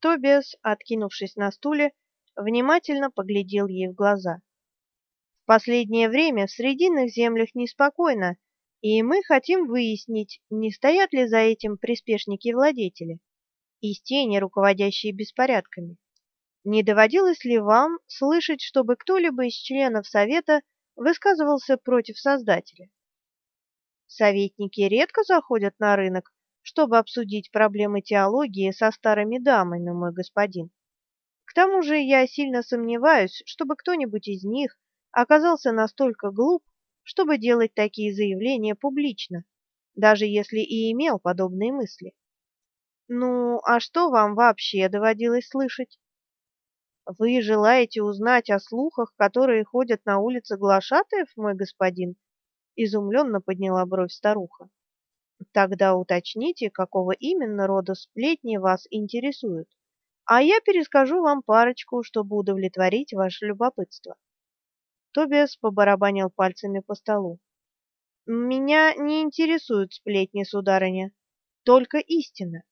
Тобиас, откинувшись на стуле, внимательно поглядел ей в глаза. В последнее время в Срединных землях неспокойно, и мы хотим выяснить, не стоят ли за этим приспешники-владетели, из тени, руководящие беспорядками. Не доводилось ли вам слышать, чтобы кто-либо из членов Совета высказывался против Создателя? Советники редко заходят на рынок, чтобы обсудить проблемы теологии со старыми дамами, мой господин. К тому же я сильно сомневаюсь, чтобы кто-нибудь из них оказался настолько глуп, чтобы делать такие заявления публично, даже если и имел подобные мысли. Ну, а что вам вообще доводилось слышать? Вы желаете узнать о слухах, которые ходят на улице глашатаев, мой господин? Изумленно подняла бровь старуха. Тогда уточните, какого именно рода сплетни вас интересуют, а я перескажу вам парочку, чтобы удовлетворить ваше любопытство. Тобиас побарабанил пальцами по столу. Меня не интересуют сплетни, сударыня, только истина.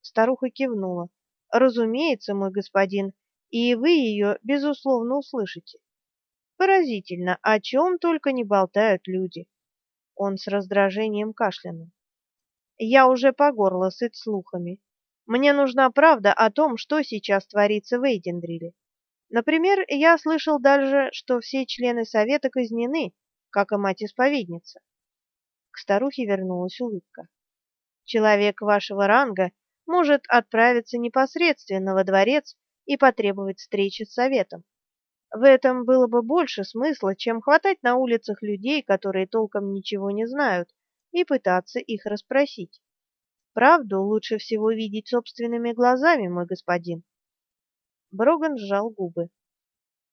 Старуха кивнула. Разумеется, мой господин, и вы ее, безусловно, услышите. Поразительно, о чем только не болтают люди. Он с раздражением кашлянул. Я уже по горло сыт слухами. Мне нужна правда о том, что сейчас творится в Эйдендриле. Например, я слышал даже, что все члены совета казнены, как и мать-исповедница. К старухе вернулась улыбка. Человек вашего ранга может отправиться непосредственно во дворец и потребовать встречи с советом. В этом было бы больше смысла, чем хватать на улицах людей, которые толком ничего не знают, и пытаться их расспросить. Правду лучше всего видеть собственными глазами, мой господин. Броган сжал губы.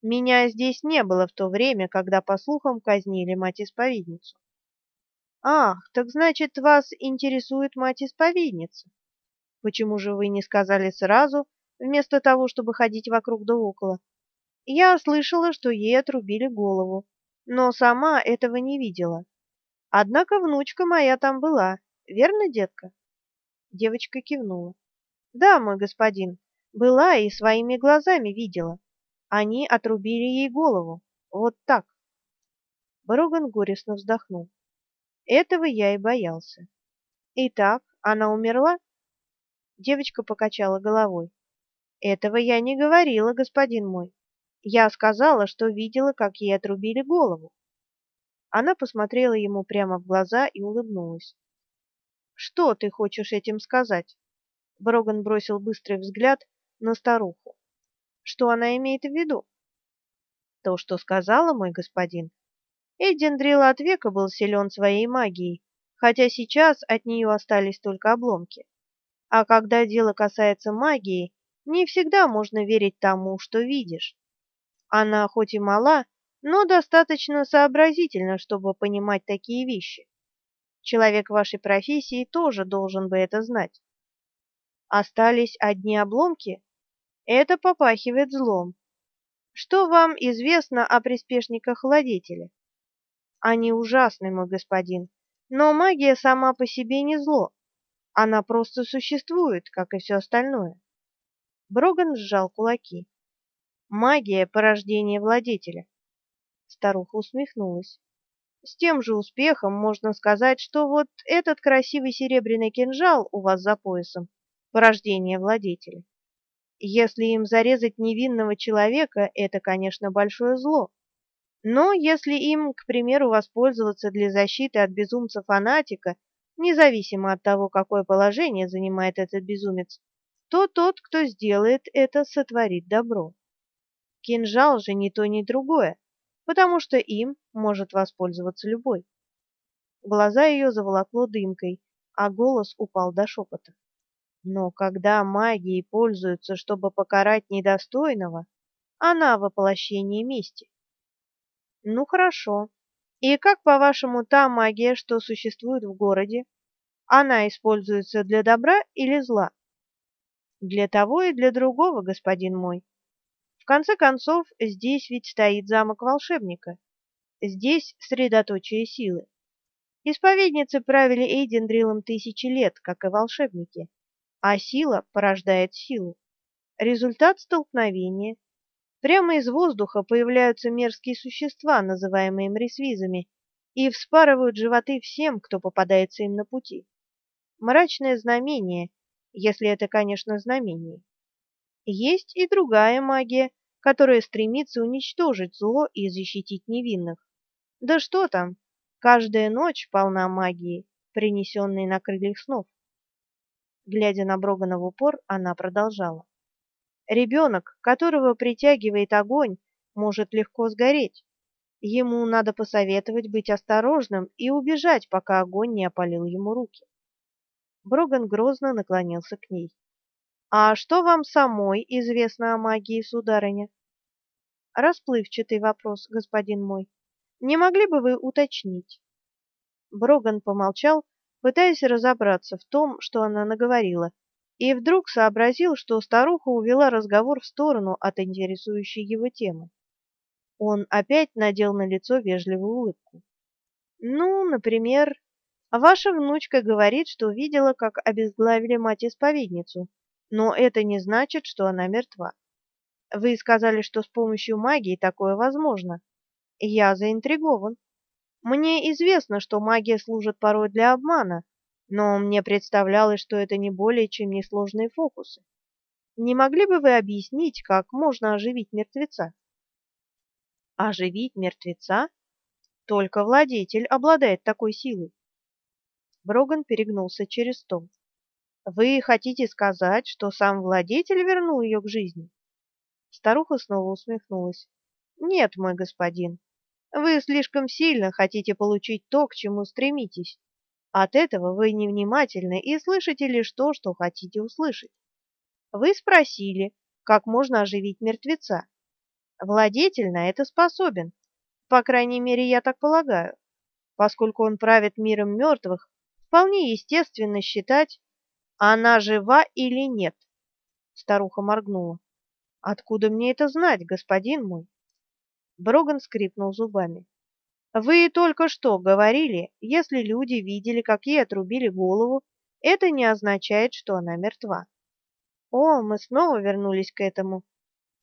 Меня здесь не было в то время, когда по слухам казнили мать-исповедницу. Ах, так значит, вас интересует мать-исповедница. Почему же вы не сказали сразу, вместо того, чтобы ходить вокруг да около? Я слышала, что ей отрубили голову, но сама этого не видела. Однако внучка моя там была, верно, детка? Девочка кивнула. Да, мой господин, была и своими глазами видела. Они отрубили ей голову. Вот так. Броган горестно вздохнул. Этого я и боялся. Итак, она умерла? Девочка покачала головой. Этого я не говорила, господин мой. Я сказала, что видела, как ей отрубили голову. Она посмотрела ему прямо в глаза и улыбнулась. Что ты хочешь этим сказать? Броган бросил быстрый взгляд на старуху. Что она имеет в виду? То, что сказала мой господин. Эддендрил от века был силен своей магией, хотя сейчас от нее остались только обломки. А когда дело касается магии, не всегда можно верить тому, что видишь. Она хоть и мала, но достаточно сообразительна, чтобы понимать такие вещи. Человек вашей профессии тоже должен бы это знать. Остались одни обломки? Это попахивает злом. Что вам известно о приспешниках владетеля? Они ужасны, мой господин, но магия сама по себе не зло. Она просто существует, как и все остальное. Броган сжал кулаки. Магия порождение владетеля. Старуха усмехнулась. С тем же успехом можно сказать, что вот этот красивый серебряный кинжал у вас за поясом порождение владетеля. Если им зарезать невинного человека, это, конечно, большое зло. Но если им, к примеру, воспользоваться для защиты от безумца-фанатика, независимо от того, какое положение занимает этот безумец, то тот, кто сделает это, сотворит добро. Кинжал же ни то, ни другое, потому что им может воспользоваться любой. Глаза ее заволокло дымкой, а голос упал до шепота. Но когда магией пользуются, чтобы покарать недостойного, она воплощение мести. Ну хорошо. И как, по-вашему, та магия, что существует в городе, она используется для добра или зла? Для того и для другого, господин мой. В конце концов, здесь ведь стоит замок волшебника. Здесь средоточие силы. Исповедницы правили Эйдендрилом тысячи лет, как и волшебники, а сила порождает силу. Результат столкновения. Прямо из воздуха появляются мерзкие существа, называемые мрисвизами, и вспарывают животы всем, кто попадается им на пути. Мрачное знамение, если это, конечно, знамение. Есть и другая магия, которая стремится уничтожить зло и защитить невинных. Да что там, каждая ночь полна магии, принесенной на крыльях снов. Глядя на Брогана в упор, она продолжала. Ребенок, которого притягивает огонь, может легко сгореть. Ему надо посоветовать быть осторожным и убежать, пока огонь не опалил ему руки. Броган грозно наклонился к ней. А что вам самой известно о магии, сударыня? Расплывчатый вопрос, господин мой. Не могли бы вы уточнить? Броган помолчал, пытаясь разобраться в том, что она наговорила, и вдруг сообразил, что старуха увела разговор в сторону от интересующей его темы. Он опять надел на лицо вежливую улыбку. Ну, например, ваша внучка говорит, что видела, как обезглавили мать-исповедницу, но это не значит, что она мертва. Вы сказали, что с помощью магии такое возможно. Я заинтригован. Мне известно, что магия служит порой для обмана, но мне представлялось, что это не более чем несложные фокусы. Не могли бы вы объяснить, как можно оживить мертвеца? Оживить мертвеца? Только владетель обладает такой силой. Броган перегнулся через стол. Вы хотите сказать, что сам владетель вернул ее к жизни? Старуха снова усмехнулась. Нет, мой господин. Вы слишком сильно хотите получить то, к чему стремитесь. От этого вы невнимательны и слышите лишь то, что хотите услышать. Вы спросили, как можно оживить мертвеца. Владетель на это способен. По крайней мере, я так полагаю. Поскольку он правит миром мертвых, вполне естественно считать, она жива или нет. Старуха моргнула. Откуда мне это знать, господин мой? Броган скрипнул зубами. Вы только что говорили, если люди видели, как ей отрубили голову, это не означает, что она мертва. О, мы снова вернулись к этому.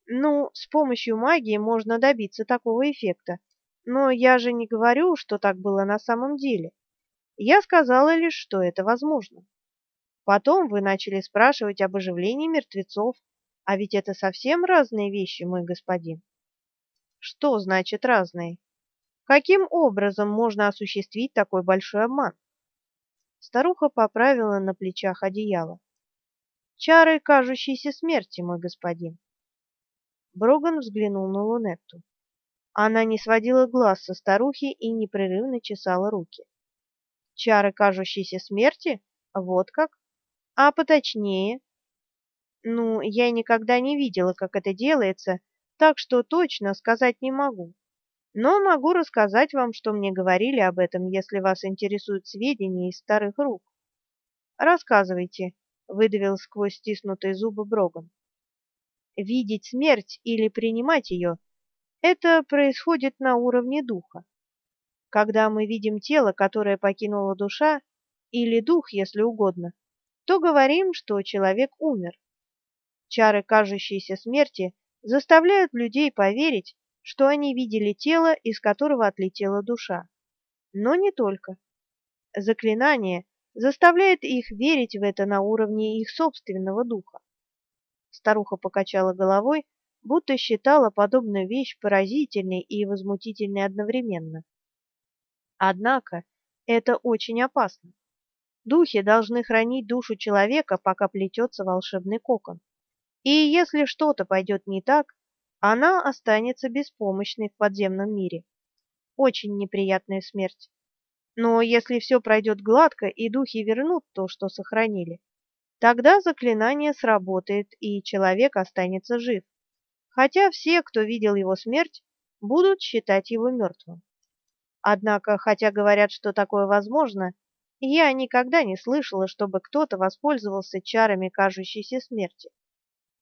Ну, с помощью магии можно добиться такого эффекта. Но я же не говорю, что так было на самом деле. Я сказала лишь, что это возможно. Потом вы начали спрашивать об оживлении мертвецов, а ведь это совсем разные вещи, мой господин. Что значит разные? Каким образом можно осуществить такой большой обман? Старуха поправила на плечах одеяло. Чары кажущейся смерти, мой господин. Броган взглянул на Лунетту. Она не сводила глаз со старухи и непрерывно чесала руки. Чары кажущейся смерти? Вот как? А поточнее? Ну, я никогда не видела, как это делается, так что точно сказать не могу. Но могу рассказать вам, что мне говорили об этом, если вас интересуют сведения из старых рук. Рассказывайте, выдавил сквозь стиснутые зубы Броган. Видеть смерть или принимать ее – это происходит на уровне духа. Когда мы видим тело, которое покинула душа, или дух, если угодно, то говорим, что человек умер. Чары кажущейся смерти заставляют людей поверить, что они видели тело, из которого отлетела душа. Но не только. Заклинание заставляет их верить в это на уровне их собственного духа. Старуха покачала головой, будто считала подобную вещь поразительной и возмутительной одновременно. Однако это очень опасно. Духи должны хранить душу человека, пока плетется волшебный кокон. И если что-то пойдет не так, она останется беспомощной в подземном мире. Очень неприятная смерть. Но если все пройдет гладко и духи вернут то, что сохранили, Тогда заклинание сработает, и человек останется жив. Хотя все, кто видел его смерть, будут считать его мертвым. Однако, хотя говорят, что такое возможно, я никогда не слышала, чтобы кто-то воспользовался чарами кажущейся смерти.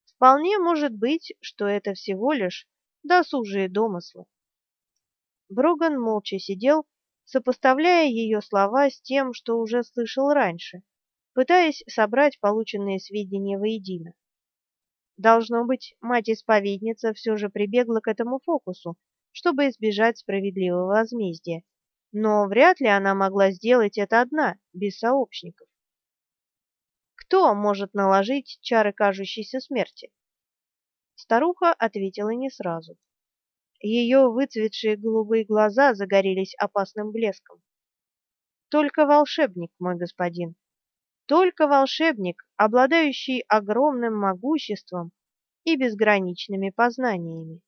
Вполне может быть, что это всего лишь досужие домыслы. Броган молча сидел, сопоставляя ее слова с тем, что уже слышал раньше, пытаясь собрать полученные сведения воедино. Должно быть, мать-исповедница все же прибегла к этому фокусу, чтобы избежать справедливого возмездия, но вряд ли она могла сделать это одна, без сообщников. Кто может наложить чары кажущейся смерти? Старуха ответила не сразу. Ее выцветшие голубые глаза загорелись опасным блеском. Только волшебник, мой господин, только волшебник, обладающий огромным могуществом и безграничными познаниями.